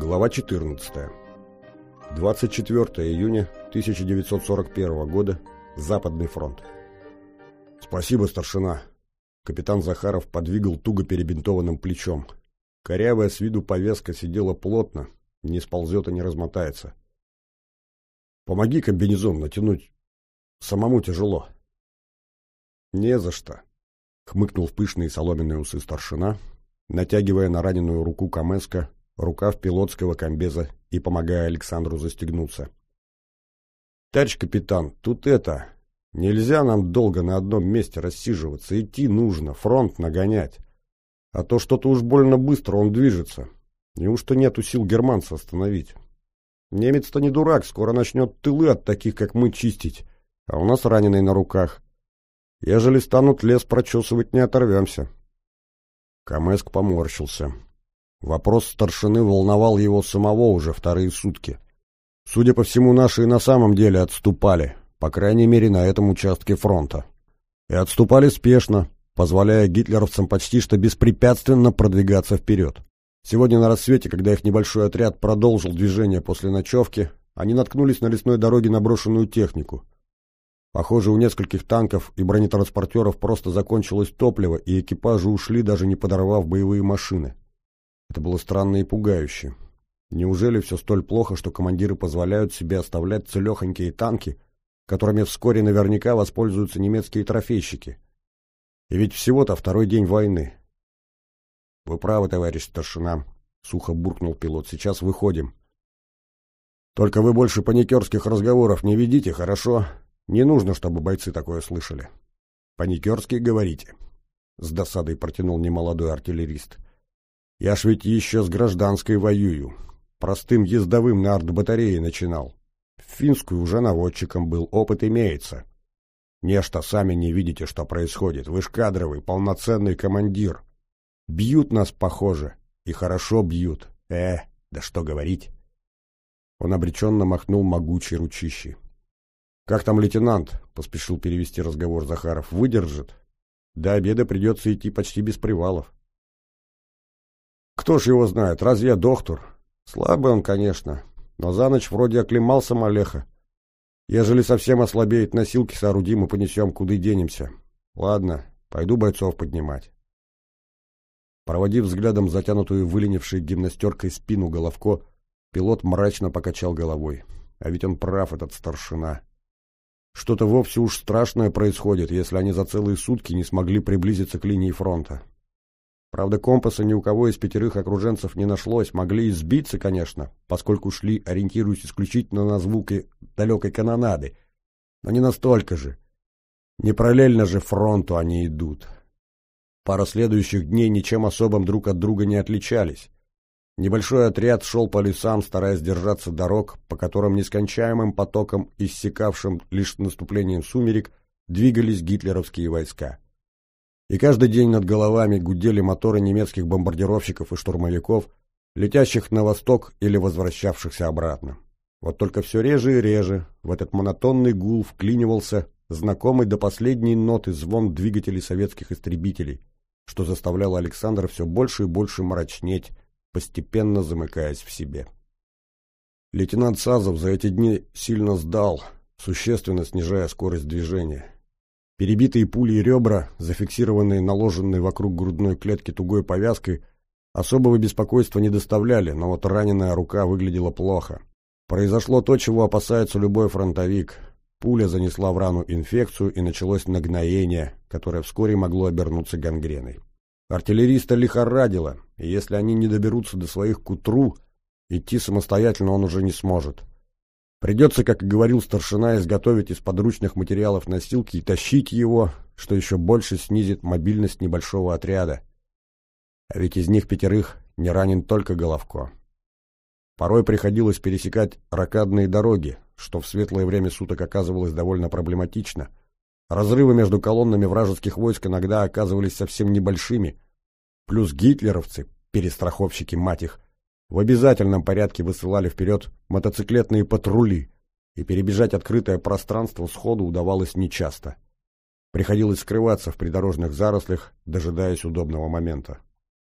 Глава 14. 24 июня 1941 года. Западный фронт. «Спасибо, старшина!» Капитан Захаров подвигал туго перебинтованным плечом. Корявая с виду повязка сидела плотно, не сползет и не размотается. «Помоги комбинезон натянуть. Самому тяжело». «Не за что», — хмыкнул в пышные соломенные усы старшина, натягивая на раненую руку Камеска рукав пилотского комбеза и помогая Александру застегнуться. «Товарищ капитан, тут это... Нельзя нам долго на одном месте рассиживаться, идти нужно, фронт нагонять. А то что-то уж больно быстро он движется. Неужто нету сил германца остановить? Немец-то не дурак, скоро начнет тылы от таких, как мы, чистить, а у нас раненые на руках. Ежели станут лес прочесывать, не оторвемся». Камеск поморщился. Вопрос старшины волновал его самого уже вторые сутки. Судя по всему, наши на самом деле отступали, по крайней мере на этом участке фронта. И отступали спешно, позволяя гитлеровцам почти что беспрепятственно продвигаться вперед. Сегодня на рассвете, когда их небольшой отряд продолжил движение после ночевки, они наткнулись на лесной дороге на брошенную технику. Похоже, у нескольких танков и бронетранспортеров просто закончилось топливо, и экипажи ушли, даже не подорвав боевые машины. Это было странно и пугающе. Неужели все столь плохо, что командиры позволяют себе оставлять целехонькие танки, которыми вскоре наверняка воспользуются немецкие трофейщики? И ведь всего-то второй день войны. «Вы правы, товарищ старшина», — сухо буркнул пилот. «Сейчас выходим». «Только вы больше паникерских разговоров не ведите, хорошо? Не нужно, чтобы бойцы такое слышали». «Паникерские говорите», — с досадой протянул немолодой артиллерист. Я ж ведь еще с гражданской воюю. Простым ездовым на артбатарее начинал. В финскую уже наводчиком был, опыт имеется. Нечто сами не видите, что происходит. Вы ж кадровый, полноценный командир. Бьют нас, похоже, и хорошо бьют. Э, да что говорить. Он обреченно махнул могучей ручищей. «Как там лейтенант?» — поспешил перевести разговор Захаров. «Выдержит? До обеда придется идти почти без привалов». Кто ж его знает, разве я доктор? Слабый он, конечно, но за ночь вроде оклемался Малеха. Ежели совсем ослабеет, носилки соорудим и понесем, куда денемся. Ладно, пойду бойцов поднимать. Проводив взглядом затянутую выленившей гимнастеркой спину Головко, пилот мрачно покачал головой. А ведь он прав, этот старшина. Что-то вовсе уж страшное происходит, если они за целые сутки не смогли приблизиться к линии фронта. Правда, компаса ни у кого из пятерых окруженцев не нашлось. Могли и сбиться, конечно, поскольку шли, ориентируясь исключительно на звуки далекой канонады. Но не настолько же. Не параллельно же фронту они идут. Пара следующих дней ничем особым друг от друга не отличались. Небольшой отряд шел по лесам, стараясь держаться дорог, по которым нескончаемым потоком, иссякавшим лишь наступлением сумерек, двигались гитлеровские войска. И каждый день над головами гудели моторы немецких бомбардировщиков и штурмовиков, летящих на восток или возвращавшихся обратно. Вот только все реже и реже в этот монотонный гул вклинивался знакомый до последней ноты звон двигателей советских истребителей, что заставляло Александра все больше и больше мрачнеть, постепенно замыкаясь в себе. Лейтенант Сазов за эти дни сильно сдал, существенно снижая скорость движения. Перебитые пули и ребра, зафиксированные наложенной вокруг грудной клетки тугой повязкой, особого беспокойства не доставляли, но вот раненая рука выглядела плохо. Произошло то, чего опасается любой фронтовик. Пуля занесла в рану инфекцию и началось нагноение, которое вскоре могло обернуться гангреной. Артиллериста лихорадило, и если они не доберутся до своих к утру, идти самостоятельно он уже не сможет. Придется, как и говорил старшина, изготовить из подручных материалов носилки и тащить его, что еще больше снизит мобильность небольшого отряда. А ведь из них пятерых не ранен только Головко. Порой приходилось пересекать ракадные дороги, что в светлое время суток оказывалось довольно проблематично. Разрывы между колоннами вражеских войск иногда оказывались совсем небольшими. Плюс гитлеровцы, перестраховщики мать их, в обязательном порядке высылали вперед мотоциклетные патрули, и перебежать открытое пространство сходу удавалось нечасто. Приходилось скрываться в придорожных зарослях, дожидаясь удобного момента.